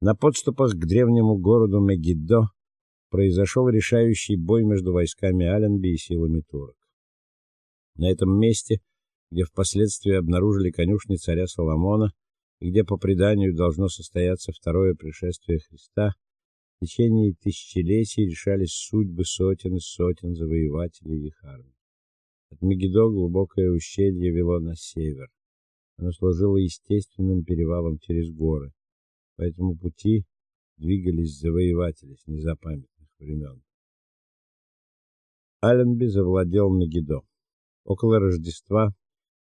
На подступах к древнему городу Мегиддо произошел решающий бой между войсками Аленби и силами турок. На этом месте, где впоследствии обнаружили конюшни царя Соломона и где по преданию должно состояться второе пришествие Христа, в течение тысячелетий решались судьбы сотен и сотен завоевателей и их армий. От Мегидо глубокое ущелье вело на север. Оно служило естественным перевалом через горы. По этому пути двигались завоеватели с незапамятных времен. Аленби завладел Мегидо. Около Рождества,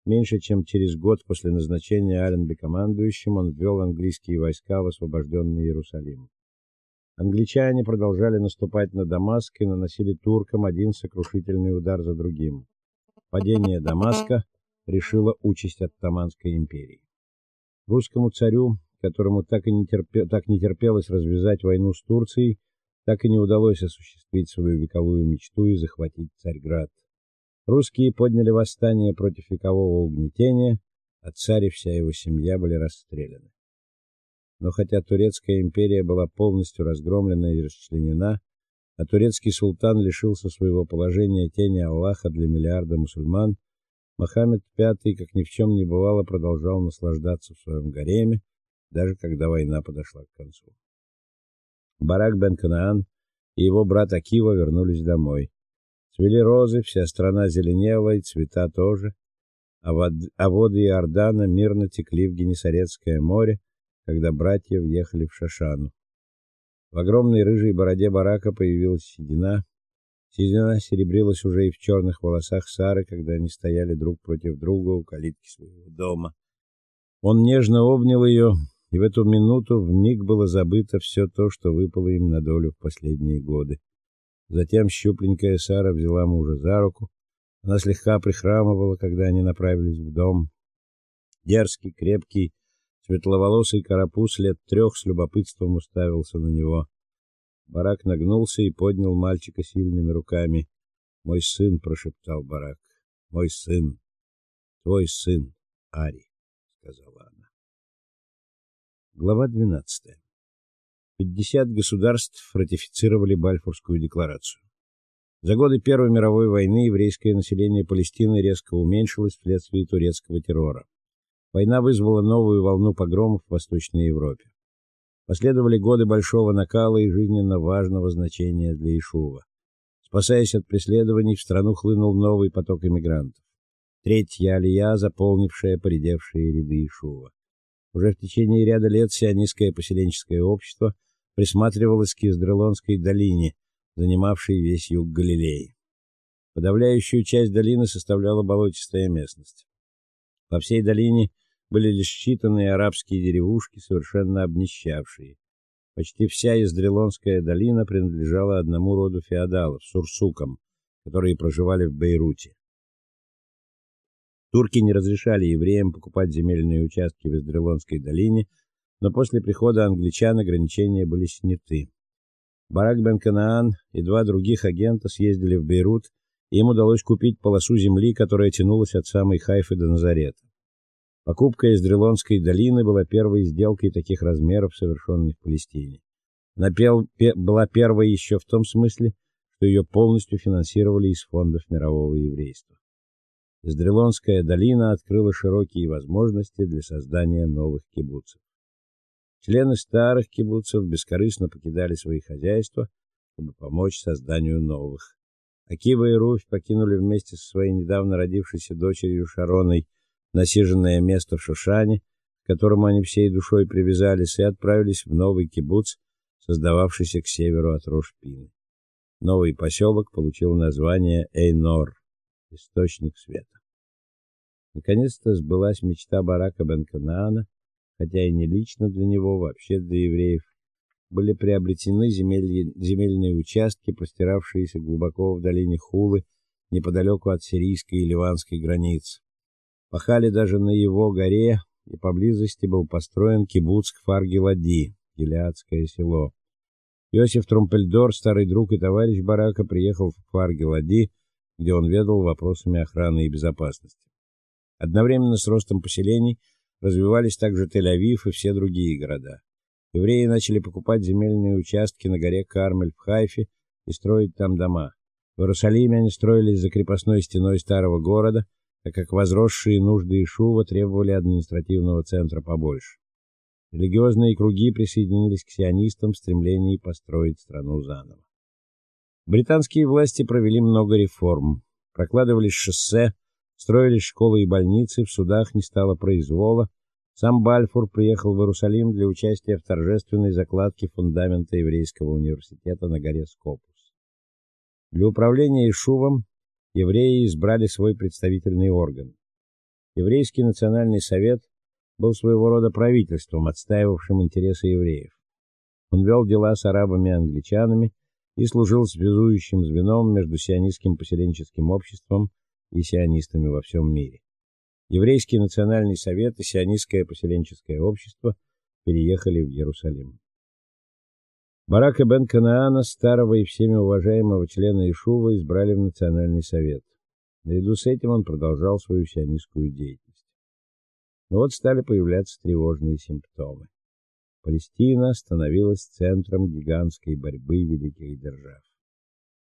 меньше чем через год после назначения Аленби командующим, он ввел английские войска в освобожденный Иерусалим. Англичане продолжали наступать на Дамаск и наносили туркам один сокрушительный удар за другим. Падение Дамаска решило участь оттаманской империи. Русскому царю, которому так и не терпе, так не терпелось развязать войну с Турцией, так и не удалось осуществить свою вековую мечту и захватить Царьград. Русские подняли восстание против векового угнетения, а царь и вся его семья были расстреляны. Но хотя турецкая империя была полностью разгромлена и расчленена, а турецкий султан лишился своего положения тени Аллаха для миллиарда мусульман, Мухаммед V, как ни в чем не бывало, продолжал наслаждаться в своем гареме, даже когда война подошла к концу. Барак бен Канаан и его брат Акива вернулись домой. Цвели розы, вся страна зеленела, и цвета тоже, а, вод, а воды Иордана мирно текли в Генесарецкое море, когда братья въехали в Шашану. В огромной рыжей бороде барака появилась седина. Седина серебрилась уже и в черных волосах Сары, когда они стояли друг против друга у калитки своего дома. Он нежно обнял ее, и в эту минуту вмиг было забыто все то, что выпало им на долю в последние годы. Затем щупленькая Сара взяла мужа за руку. Она слегка прихрамывала, когда они направились в дом. Дерзкий, крепкий, Светловолосый карапуз лет трех с любопытством уставился на него. Барак нагнулся и поднял мальчика сильными руками. "Мой сын", прошептал Барак. "Мой сын. Твой сын, Ари", сказала она. Глава 12. 50 государств ратифицировали Бальфурскую декларацию. За годы Первой мировой войны еврейское население Палестины резко уменьшилось вследствие турецкого террора. Война вызвала новую волну погромов в Восточной Европе. Последовали годы большого накала и жизненно важного значения для Ишува. Спасаясь от преследований, в страну хлынул новый поток эмигрантов. Третья алия, заполнившая поредевшие ряды Ишува. Уже в течение ряда лет сионистское поселенческое общество присматривалось к Издрелонской долине, занимавшей весь юг Галилеи. Подавляющую часть долины составляла болотистая местность. По всей долине были лишь считанные арабские деревушки, совершенно обнищавшие. Почти вся Издрелонская долина принадлежала одному роду феодалов сурсукам, которые проживали в Бейруте. Турки не разрешали евреям покупать земельные участки в Издрелонской долине, но после прихода англичан ограничения были сняты. Барак бен Канаан и два других агента съездили в Бейрут, и им удалось купить полосу земли, которая тянулась от самой Хайфы до Назарета. Покупка из Дрелонской долины была первой сделкой таких размеров, совершенной в Палестине. Она была первой еще в том смысле, что ее полностью финансировали из фондов мирового еврейства. Издрелонская долина открыла широкие возможности для создания новых кибуцев. Члены старых кибуцев бескорыстно покидали свои хозяйства, чтобы помочь созданию новых. Акива и Руфь покинули вместе со своей недавно родившейся дочерью Шароной насиженное место в Шушане, к которому они всей душой привязались, и отправились в новый кибуц, создававшийся к северу от Рошпины. Новый поселок получил название Эйнор, источник света. Наконец-то сбылась мечта Барака бен Канаана, хотя и не лично для него, вообще для евреев. Были приобретены земельные, земельные участки, простиравшиеся глубоко в долине Хулы, неподалеку от сирийской и ливанской границ. Пахали даже на его горе, и поблизости был построен кибуц Кфар-Гилади, Гилеадское село. Иосиф Трумпельдор, старый друг и товарищ Барака, приехал в Кфар-Гилади, где он ведал вопросами охраны и безопасности. Одновременно с ростом поселений развивались также Тель-Авив и все другие города. Евреи начали покупать земельные участки на горе Кармель в Хайфе и строить там дома. В Иерусалиме они строились за крепостной стеной старого города, так как возросшие нужды Ишува требовали административного центра побольше. Религиозные круги присоединились к сионистам в стремлении построить страну заново. Британские власти провели много реформ. Прокладывались шоссе, строились школы и больницы, в судах не стало произвола. Сам Бальфур приехал в Иерусалим для участия в торжественной закладке фундамента еврейского университета на горе Скопус. Для управления Ишувом евреи избрали свой представительный орган. Еврейский национальный совет был своего рода правительством, отстаивавшим интересы евреев. Он вел дела с арабами и англичанами и служил связующим звеном между сионистским поселенческим обществом и сионистами во всем мире. Еврейский национальный совет и сионистское поселенческое общество переехали в Иерусалим. Барак ибн Канаана, старого и всеми уважаемого члена Ишува, избрали в национальный совет. Наряду с этим он продолжал свою сионистскую деятельность. Но вот стали появляться тревожные симптомы. Палестина становилась центром гигантской борьбы великих держав.